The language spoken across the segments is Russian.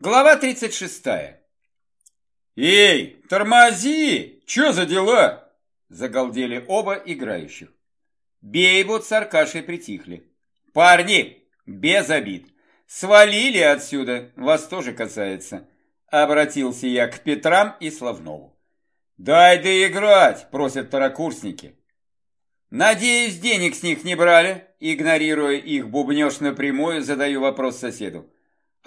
Глава 36. «Эй, тормози! Чё за дела?» Загалдели оба играющих. Бейбут с Аркашей притихли. «Парни, без обид. Свалили отсюда, вас тоже касается». Обратился я к Петрам и Славнову. «Дай доиграть!» – просят второкурсники. «Надеюсь, денег с них не брали?» Игнорируя их бубнёж напрямую, задаю вопрос соседу.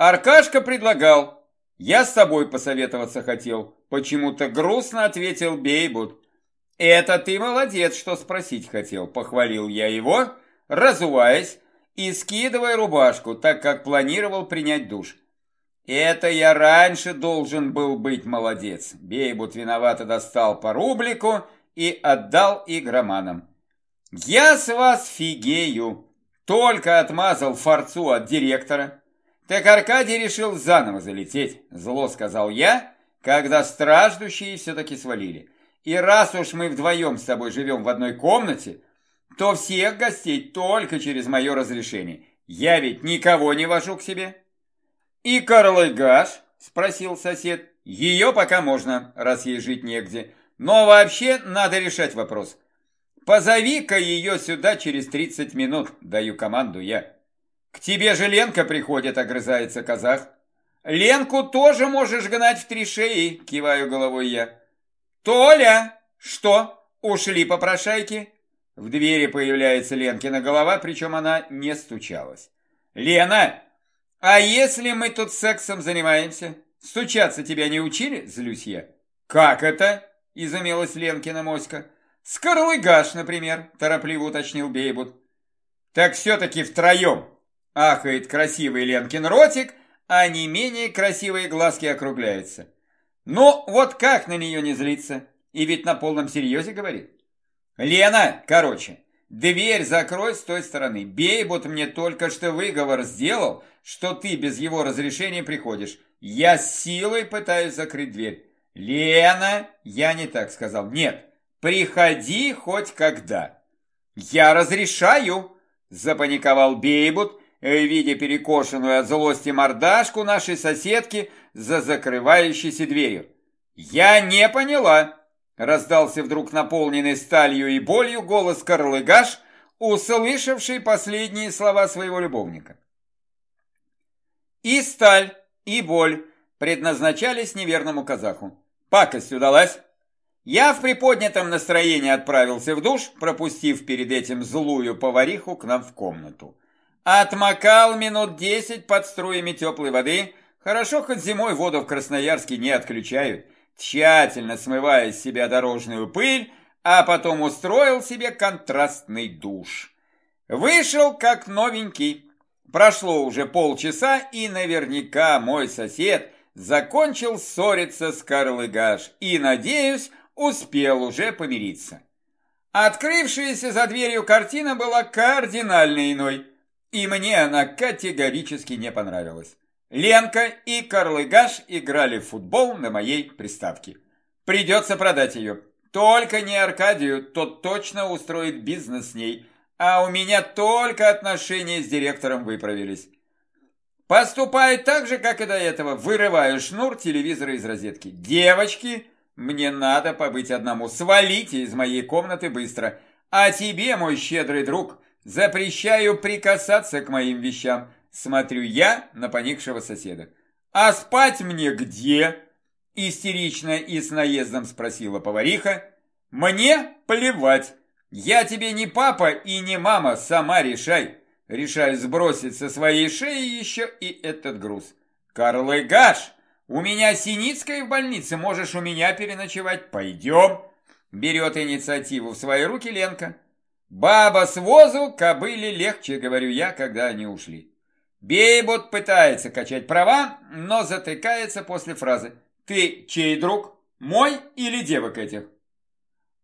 Аркашка предлагал. Я с тобой посоветоваться хотел. Почему-то грустно ответил Бейбут. Это ты молодец, что спросить хотел. Похвалил я его, разуваясь и скидывая рубашку, так как планировал принять душ. Это я раньше должен был быть молодец. Бейбут виновато достал по рублику и отдал игроманам. Я с вас фигею. Только отмазал форцу от директора, «Так Аркадий решил заново залететь», – зло сказал я, когда страждущие все-таки свалили. «И раз уж мы вдвоем с тобой живем в одной комнате, то всех гостей только через мое разрешение. Я ведь никого не вожу к себе». «И Карлыгаш?» – спросил сосед. «Ее пока можно, раз ей жить негде. Но вообще надо решать вопрос. Позови-ка ее сюда через 30 минут, даю команду я». «К тебе же Ленка приходит», — огрызается казах. «Ленку тоже можешь гнать в три шеи», — киваю головой я. «Толя! Что, ушли попрошайки?» В двери появляется Ленкина голова, причем она не стучалась. «Лена, а если мы тут сексом занимаемся? Стучаться тебя не учили?» – злюсь я. «Как это?» – изумилась Ленкина моська. «Скорлыгаш, например», – торопливо уточнил Бейбут. «Так все-таки втроем», Ахает красивый Ленкин ротик, а не менее красивые глазки округляются. Ну, вот как на нее не злиться? И ведь на полном серьезе говорит. Лена, короче, дверь закрой с той стороны. Бейбут мне только что выговор сделал, что ты без его разрешения приходишь. Я силой пытаюсь закрыть дверь. Лена, я не так сказал. Нет, приходи хоть когда. Я разрешаю, запаниковал Бейбут, видя перекошенную от злости мордашку нашей соседки за закрывающейся дверью. «Я не поняла!» – раздался вдруг наполненный сталью и болью голос Карлыгаш, услышавший последние слова своего любовника. И сталь, и боль предназначались неверному казаху. Пакость удалась. Я в приподнятом настроении отправился в душ, пропустив перед этим злую повариху к нам в комнату. Отмокал минут десять под струями теплой воды. Хорошо, хоть зимой воду в Красноярске не отключают. Тщательно смывая с себя дорожную пыль, а потом устроил себе контрастный душ. Вышел как новенький. Прошло уже полчаса, и наверняка мой сосед закончил ссориться с Карлыгаш и, надеюсь, успел уже помириться. Открывшаяся за дверью картина была кардинально иной – и мне она категорически не понравилась. Ленка и Карлыгаш играли в футбол на моей приставке. Придется продать ее. Только не Аркадию, тот точно устроит бизнес с ней, а у меня только отношения с директором выправились. Поступаю так же, как и до этого. Вырываю шнур телевизора из розетки. Девочки, мне надо побыть одному. Свалите из моей комнаты быстро. А тебе, мой щедрый друг, Запрещаю прикасаться к моим вещам. Смотрю я на поникшего соседа. А спать мне где? Истерично и с наездом спросила повариха. Мне плевать. Я тебе не папа и не мама, сама решай. Решаю сбросить со своей шеи еще и этот груз. Карлыгаш, у меня Синицкая в больнице, можешь у меня переночевать. Пойдем. Берет инициативу в свои руки Ленка. «Баба с возу, кобыле легче», — говорю я, когда они ушли. Бейбот пытается качать права, но затыкается после фразы «Ты чей друг? Мой или девок этих?»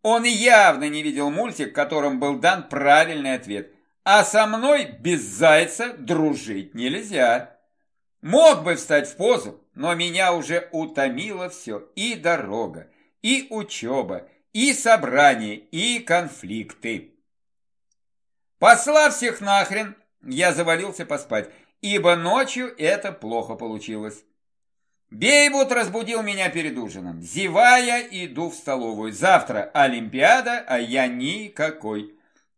Он явно не видел мультик, в котором был дан правильный ответ. А со мной без зайца дружить нельзя. Мог бы встать в позу, но меня уже утомило все. И дорога, и учеба, и собрание, и конфликты. Послав всех нахрен, я завалился поспать, ибо ночью это плохо получилось. Бейбут разбудил меня перед ужином. Зевая, иду в столовую. Завтра Олимпиада, а я никакой.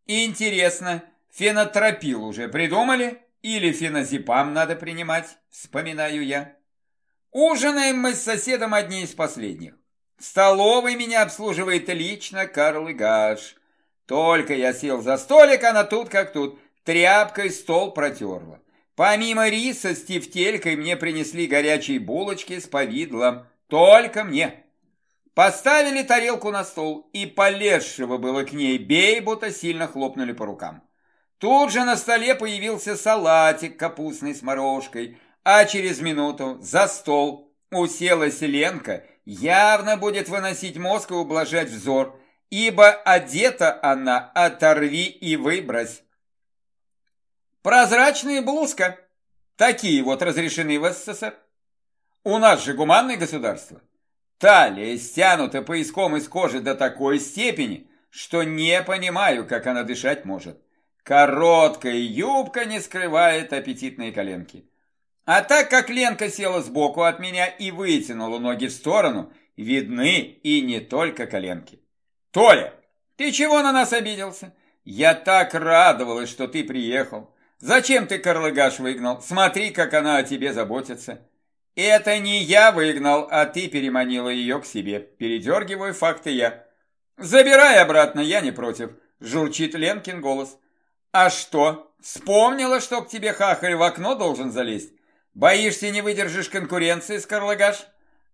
Интересно, фенотропил уже придумали? Или феназепам надо принимать? Вспоминаю я. Ужинаем мы с соседом одни из последних. В столовой меня обслуживает лично Карл Игаш. Только я сел за столик, она тут как тут, тряпкой стол протерла. Помимо риса с тефтелькой мне принесли горячие булочки с повидлом. Только мне. Поставили тарелку на стол, и полезшего было к ней бейбута сильно хлопнули по рукам. Тут же на столе появился салатик капустный с морожкой, а через минуту за стол уселась Ленка, явно будет выносить мозг и ублажать взор, ибо одета она оторви и выбрось. Прозрачная блузка. Такие вот разрешены в СССР. У нас же гуманное государство. Талия стянута пояском из кожи до такой степени, что не понимаю, как она дышать может. Короткая юбка не скрывает аппетитные коленки. А так как Ленка села сбоку от меня и вытянула ноги в сторону, видны и не только коленки. «Толя, ты чего на нас обиделся? Я так радовалась, что ты приехал. Зачем ты Карлыгаш выгнал? Смотри, как она о тебе заботится». «Это не я выгнал, а ты переманила ее к себе. Передергиваю факты я». «Забирай обратно, я не против», – журчит Ленкин голос. «А что, вспомнила, что к тебе хахаль в окно должен залезть? Боишься, не выдержишь конкуренции, Скорлагаш?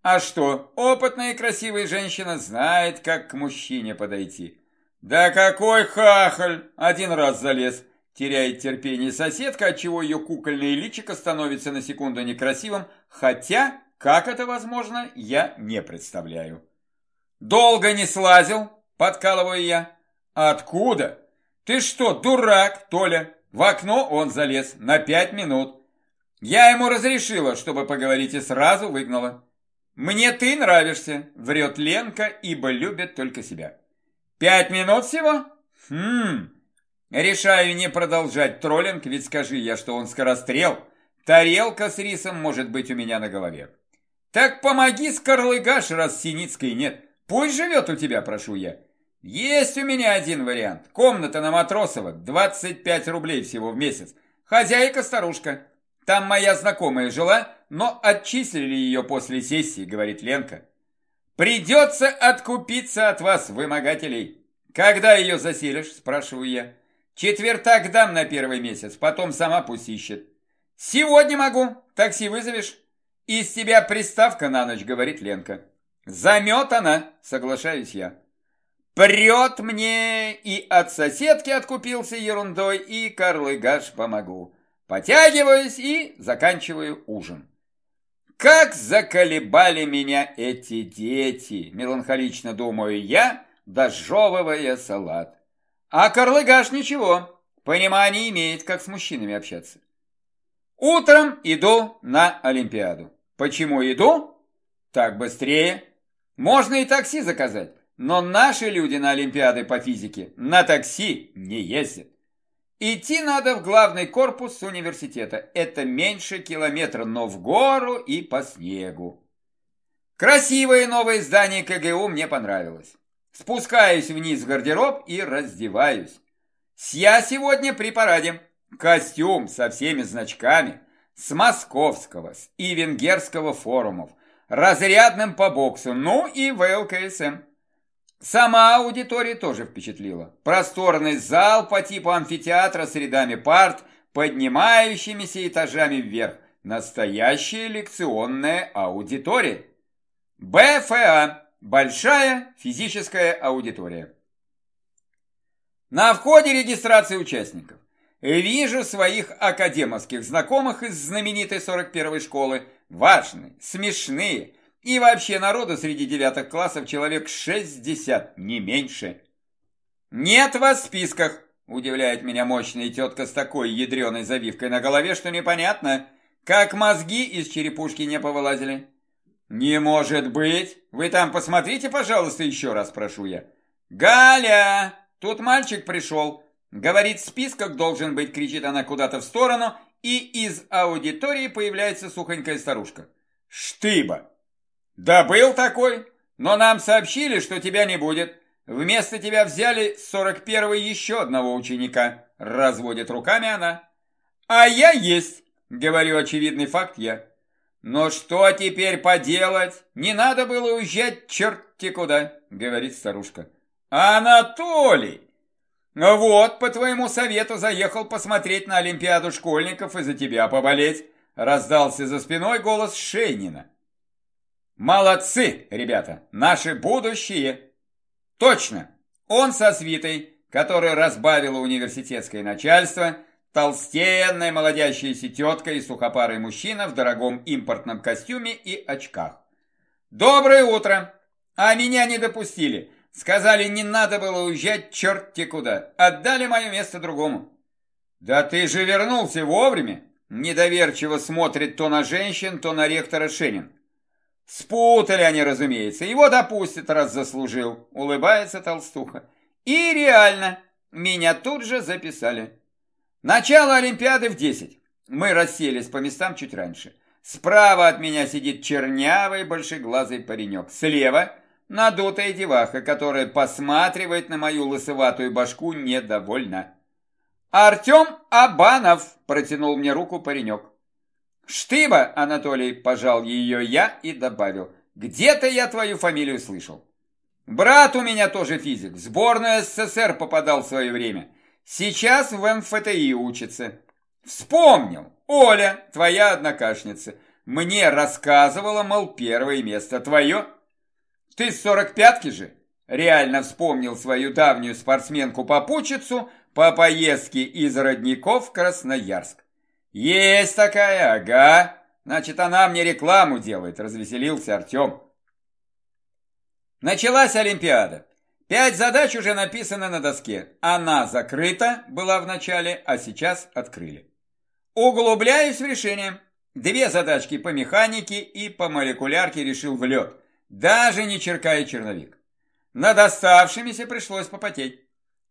А что, опытная и красивая женщина знает, как к мужчине подойти. Да какой хахаль! Один раз залез. Теряет терпение соседка, отчего ее кукольное личико становится на секунду некрасивым, хотя, как это возможно, я не представляю. Долго не слазил, подкалываю я. Откуда? Ты что, дурак, Толя? В окно он залез на пять минут. Я ему разрешила, чтобы поговорить, и сразу выгнала. «Мне ты нравишься», — врет Ленка, ибо любит только себя. «Пять минут всего? Хм...» Решаю не продолжать троллинг, ведь скажи я, что он скорострел. Тарелка с рисом может быть у меня на голове. Так помоги, скорлыгаш, раз Синицкой нет. Пусть живет у тебя, прошу я. Есть у меня один вариант. Комната на Матросова, 25 рублей всего в месяц. Хозяйка-старушка. Там моя знакомая жила, но отчислили ее после сессии, говорит Ленка. Придется откупиться от вас, вымогателей. Когда ее заселишь, спрашиваю я. Четвертак дам на первый месяц, потом сама пусть ищет. Сегодня могу, такси вызовешь? Из тебя приставка на ночь, говорит Ленка. Заметана, соглашаюсь я. Прет мне, и от соседки откупился ерундой, и Карлы Гаш помогу. Потягиваюсь и заканчиваю ужин. Как заколебали меня эти дети, меланхолично думаю я, дожевывая салат. А Карлыгаш ничего, понимание имеет, как с мужчинами общаться. Утром иду на Олимпиаду. Почему иду? Так быстрее. Можно и такси заказать, но наши люди на Олимпиады по физике на такси не ездят. Идти надо в главный корпус университета. Это меньше километра, но в гору и по снегу. Красивое новое здание КГУ мне понравилось. Спускаюсь вниз в гардероб и раздеваюсь. Я сегодня при параде. Костюм со всеми значками. С московского и венгерского форумов. Разрядным по боксу, ну и ВЛКСМ. Сама аудитория тоже впечатлила. Просторный зал по типу амфитеатра с рядами парт, поднимающимися этажами вверх. Настоящая лекционная аудитория. БФА. Большая физическая аудитория. На входе регистрации участников. Вижу своих академовских знакомых из знаменитой 41-й школы. Важные, смешные, и вообще народу среди девятых классов человек 60, не меньше. Нет вас в списках, удивляет меня мощная тетка с такой ядреной завивкой на голове, что непонятно, как мозги из черепушки не повылазили. Не может быть! Вы там посмотрите, пожалуйста, еще раз, прошу я. Галя! Тут мальчик пришел. Говорит, в списках должен быть, кричит она куда-то в сторону, и из аудитории появляется сухонькая старушка. Штыба. Да был такой, но нам сообщили, что тебя не будет. Вместо тебя взяли с 41-й еще одного ученика. Разводит руками она. А я есть, говорю очевидный факт я. Но что теперь поделать? Не надо было уезжать черти куда, говорит старушка. Анатолий! Вот, по твоему совету, заехал посмотреть на Олимпиаду школьников и за тебя поболеть. Раздался за спиной голос Шейнина. Молодцы, ребята, наши будущие. Точно, он со свитой, который разбавило университетское начальство, толстенная молодящаяся тетка и сухопарый мужчина в дорогом импортном костюме и очках. Доброе утро! А меня не допустили. Сказали, не надо было уезжать черти куда. Отдали мое место другому. Да ты же вернулся вовремя. Недоверчиво смотрит то на женщин, то на ректора Шенин. Спутали они, разумеется. Его допустят, раз заслужил. Улыбается толстуха. И реально, меня тут же записали. Начало Олимпиады в 10. Мы расселись по местам чуть раньше. Справа от меня сидит чернявый большеглазый паренек. Слева надутая деваха, которая посматривает на мою лысоватую башку недовольно. «Артем Абанов!» – протянул мне руку паренек. «Штыба, Анатолий!» – пожал ее я и добавил. «Где-то я твою фамилию слышал». «Брат у меня тоже физик, в сборную СССР попадал в свое время. Сейчас в МФТИ учится». «Вспомнил! Оля, твоя однокашница, мне рассказывала, мол, первое место твое». «Ты с сорок пятки же?» Реально вспомнил свою давнюю спортсменку-попутчицу по поездке из Родников в Красноярск. «Есть такая, ага. Значит, она мне рекламу делает», – развеселился Артем. Началась Олимпиада. Пять задач уже написаны на доске. Она закрыта была в начале, а сейчас открыли. Углубляюсь в решение. Две задачки по механике и по молекулярке решил в лед, даже не черкая черновик. Над оставшимися пришлось попотеть.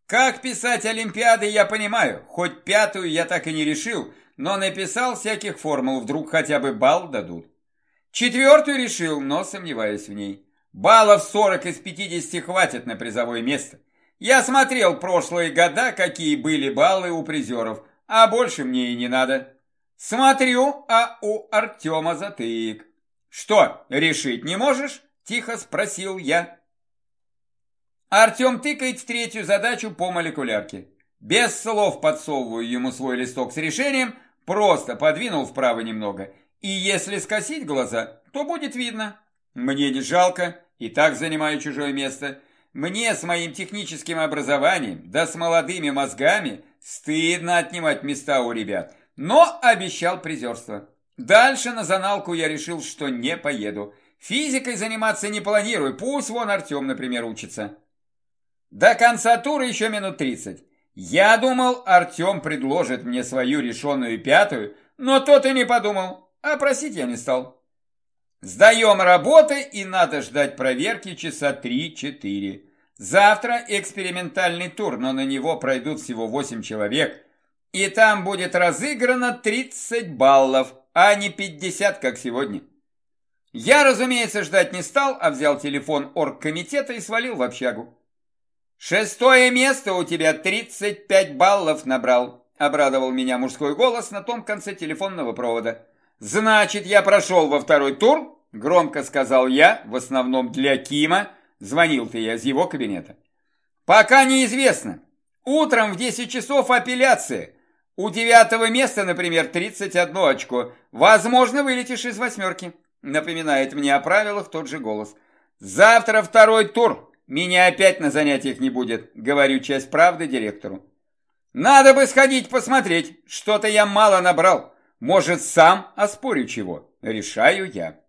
Как писать Олимпиады, я понимаю, хоть пятую я так и не решил – но написал всяких формул, вдруг хотя бы балл дадут. Четвертую решил, но сомневаюсь в ней. Баллов 40 из 50 хватит на призовое место. Я смотрел прошлые года, какие были баллы у призеров, а больше мне и не надо. Смотрю, а у Артема затык. Что, решить не можешь? Тихо спросил я. Артем тыкает в третью задачу по молекулярке. Без слов подсовываю ему свой листок с решением, Просто подвинул вправо немного, и если скосить глаза, то будет видно. Мне не жалко, и так занимаю чужое место. Мне с моим техническим образованием, да с молодыми мозгами, стыдно отнимать места у ребят, но обещал призерство. Дальше на заналку я решил, что не поеду. Физикой заниматься не планирую, пусть вон Артем, например, учится. До конца тура еще минут тридцать. Я думал, Артем предложит мне свою решенную пятую, но тот и не подумал, а просить я не стал. Сдаем работы и надо ждать проверки часа три-четыре. Завтра экспериментальный тур, но на него пройдут всего восемь человек. И там будет разыграно 30 баллов, а не 50, как сегодня. Я, разумеется, ждать не стал, а взял телефон оргкомитета и свалил в общагу. «Шестое место у тебя 35 баллов набрал», — обрадовал меня мужской голос на том конце телефонного провода. «Значит, я прошел во второй тур?» — громко сказал я, в основном для Кима. Звонил-то я из его кабинета. «Пока неизвестно. Утром в 10 часов апелляция. У девятого места, например, 31 очко. Возможно, вылетишь из восьмерки», — напоминает мне о правилах тот же голос. «Завтра второй тур. Меня опять на занятиях не будет, говорю часть правды директору. Надо бы сходить посмотреть, что-то я мало набрал. Может, сам оспорю чего. Решаю я.